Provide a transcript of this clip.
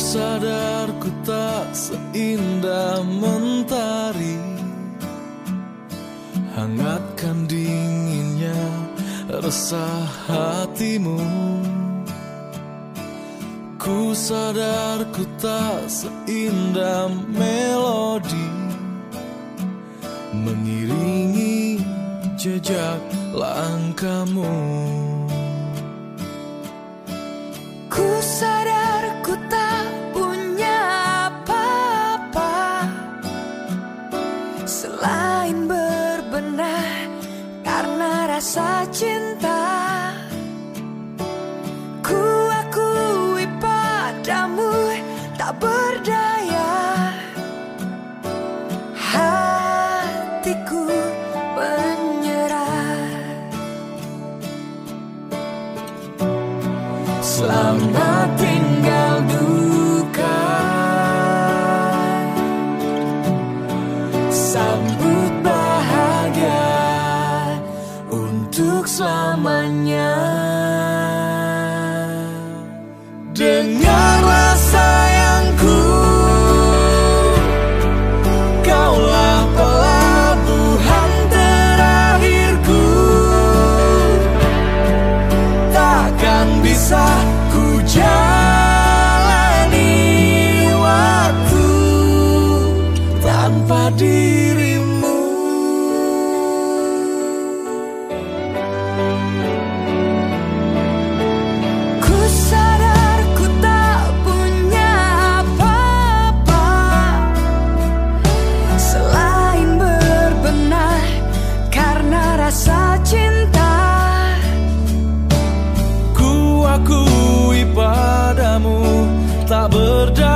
sadar ku tak seindah mentari. Hangatkan dinginnya resah hatimu. Ku sadar ku tak seindah melodi. Mengiringi jejak langkahmu. Ku sadar rasa cinta. Ku akui padamu tak berdaya. Hatiku menyerah. Selamat tinggal Selamanya. Dengarlah sayangku. Kaulah pelabuhan terakhirku. Takkan bisa ku jalani waktu Tanpa dirimu tak